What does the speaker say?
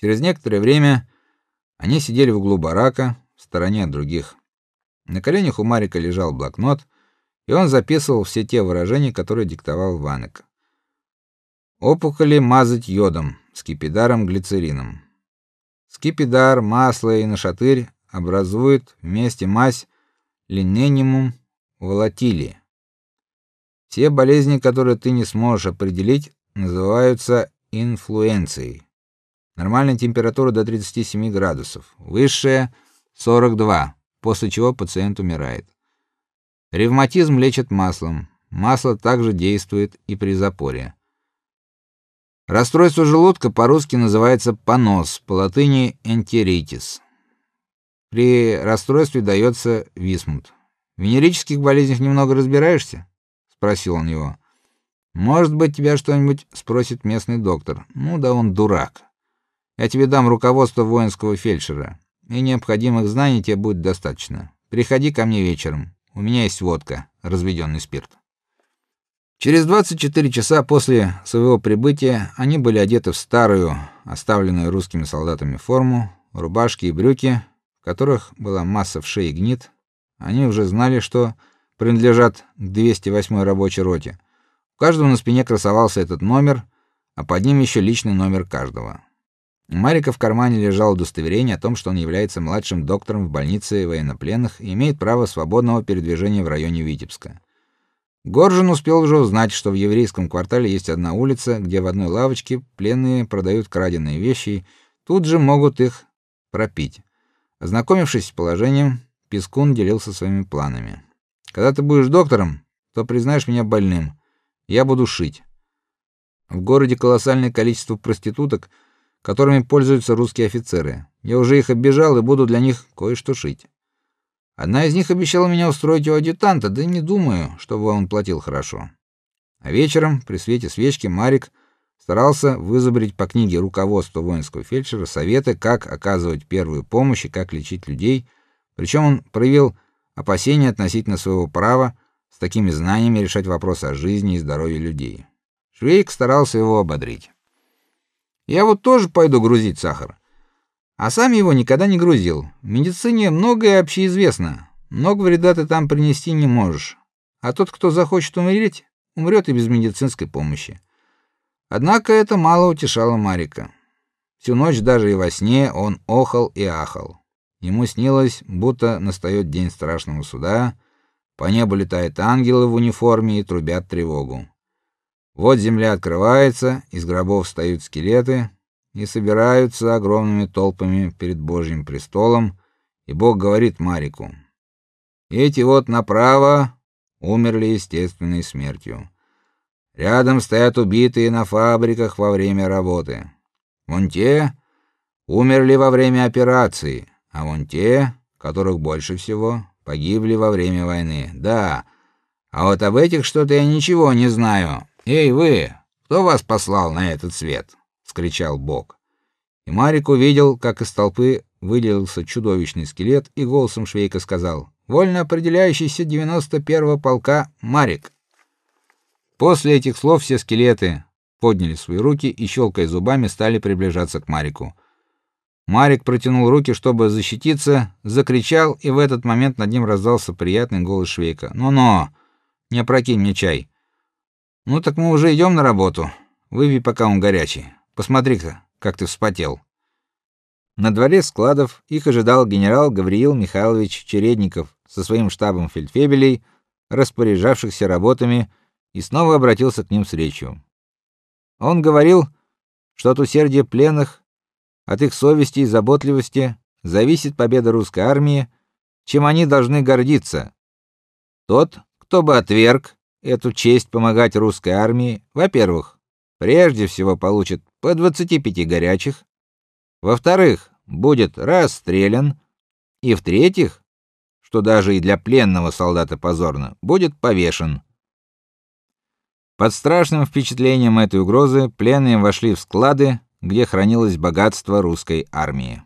Через некоторое время они сидели в углу барака, в стороне от других. На коленях у Марика лежал блокнот, и он записывал все те выражения, которые диктовал Ванек. Опухоли мазать йодом, скипидаром, глицерином. Скипидар, масло и нашатырь образуют вместе мазь линенимум волатилии. Все болезни, которые ты не сможешь определить, называются инфлюенцией. Нормальная температура до 37 градусов, высшая 42, после чего пациент умирает. Ревматизм лечат маслом. Масло также действует и при запоре. Расстройство желудка по-русски называется понос, по латыни энтеритис. При расстройстве дается висмут. В венерических болезнях немного разбираешься? спросил он его. Может быть, тебя что-нибудь спросит местный доктор. Ну да он дурак. Я тебе дам руководство воинского фельдшера, и необходимых знаний тебе будет достаточно. Приходи ко мне вечером. У меня есть водка, разведенный спирт. Через 24 часа после своего прибытия они были одеты в старую, оставленную русскими солдатами форму, рубашки и брюки, в которых была масса вшей и гнит. Они уже знали, что принадлежат к 208-й рабочей роте. У каждого на спине красовался этот номер, а под ним еще личный номер каждого. Марика в кармане лежало удостоверение о том, что он является младшим доктором в больнице военнопленных и имеет право свободного передвижения в районе Витебска. Горжин успел уже узнать, что в еврейском квартале есть одна улица, где в одной лавочке пленные продают краденые вещи, тут же могут их пропить. Ознакомившись с положением, Пескун делился своими планами. Когда ты будешь доктором, то признаешь меня больным. Я буду шить. В городе колоссальное количество проституток, которыми пользуются русские офицеры. Я уже их оббежал и буду для них кое-что шить. Одна из них обещала меня устроить у адъютанта, да не думаю, чтобы он платил хорошо. А вечером, при свете свечки, Марик старался вызубрить по книге руководства воинского фельдшера советы, как оказывать первую помощь и как лечить людей. Причем он проявил опасения относительно своего права с такими знаниями решать вопросы о жизни и здоровье людей. Швейк старался его ободрить. Я вот тоже пойду грузить сахар а сам его никогда не грузил. В медицине многое общеизвестно. Много вреда ты там принести не можешь. А тот, кто захочет умереть, умрет и без медицинской помощи. Однако это мало утешало Марика. Всю ночь даже и во сне он охал и ахал. Ему снилось, будто настает день страшного суда, по небу летают ангелы в униформе и трубят тревогу. Вот земля открывается, из гробов встают скелеты, и собираются огромными толпами перед Божьим престолом, и Бог говорит Марику: "Эти вот направо умерли естественной смертью. Рядом стоят убитые на фабриках во время работы. Вон те умерли во время операции, а вон те, которых больше всего, погибли во время войны. Да. А вот об этих что-то я ничего не знаю. Эй, вы, кто вас послал на этот свет?" вскричал Бог. И Марик увидел, как из толпы выделился чудовищный скелет и голосом Швейка сказал: "Вольно определяющийся 91-го полка Марик". После этих слов все скелеты подняли свои руки и щелкая зубами стали приближаться к Марику. Марик протянул руки, чтобы защититься, закричал, и в этот момент над ним раздался приятный голос Швейка: "Ну-ну, не опрокинь мне чай". "Ну так мы уже идем на работу. Выпей, пока он горячий". Посмотри-ка, как ты вспотел. На дворе складов их ожидал генерал Гавриил Михайлович Чередников со своим штабом фельдфебелей, распоряжавшихся работами, и снова обратился к ним с речью. Он говорил, что от усердия пленных, от их совести и заботливости зависит победа русской армии, чем они должны гордиться. Тот, кто бы отверг эту честь помогать русской армии, во-первых, прежде всего получит по 25 горячих, во-вторых, будет расстрелян, и в-третьих, что даже и для пленного солдата позорно, будет повешен. Под страшным впечатлением этой угрозы пленные вошли в склады, где хранилось богатство русской армии.